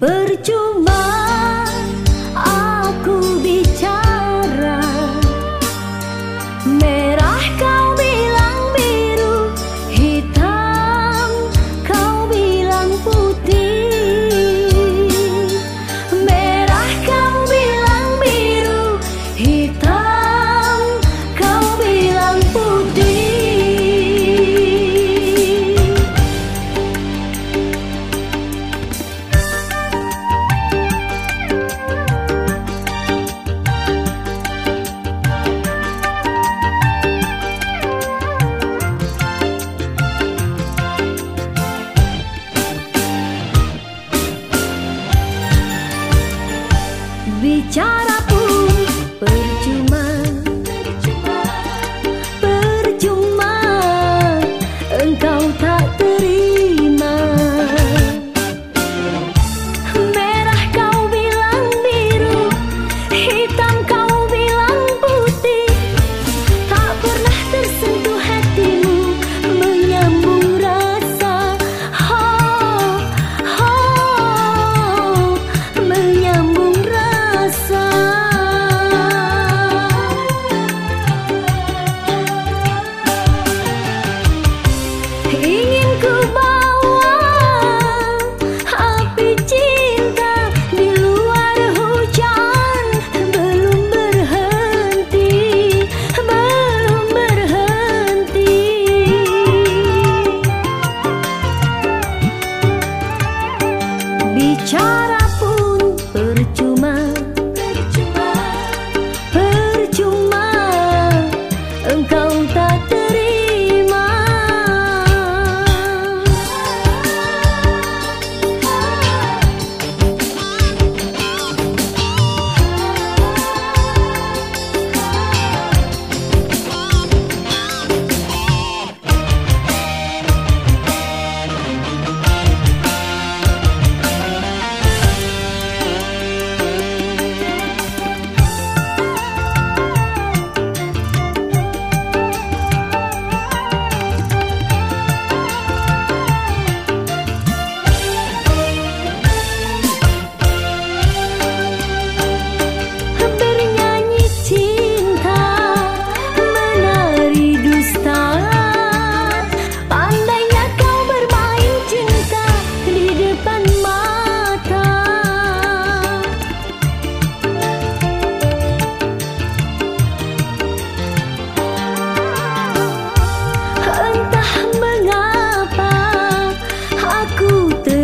Percuma aku bicara. विचारा engkau aku ter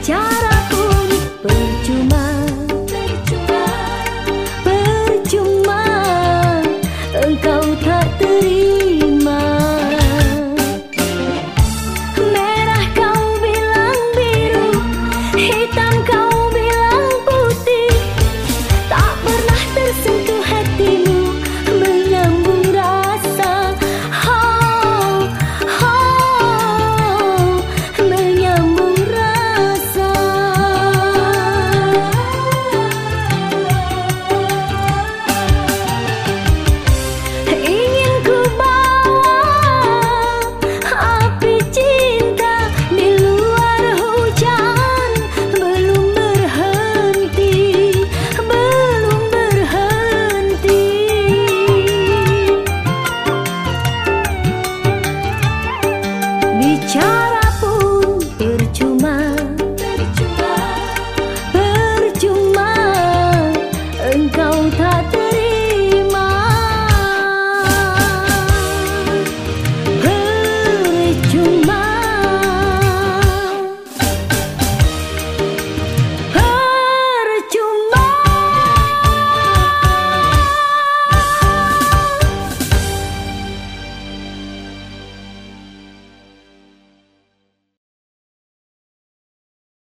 Cara unik percuma